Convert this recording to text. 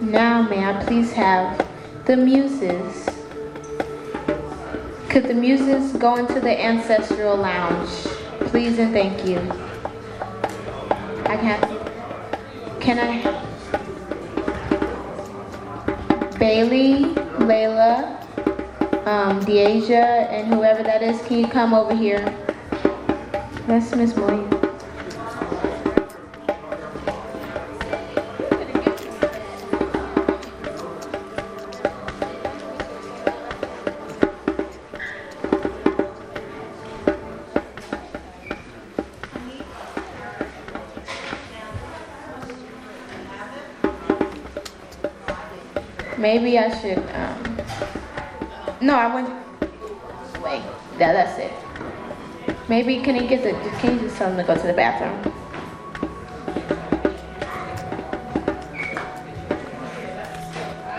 Now, may I please have the muses? Could the muses go into the ancestral lounge? Please and thank you. I can can I? Bailey, Layla, um, Deasia, and whoever that is, can you come over here? That's Miss Moya. Maybe I should, um, no, I went, wait, yeah, that's it. Maybe, can he get the, can you just tell him to go to the bathroom?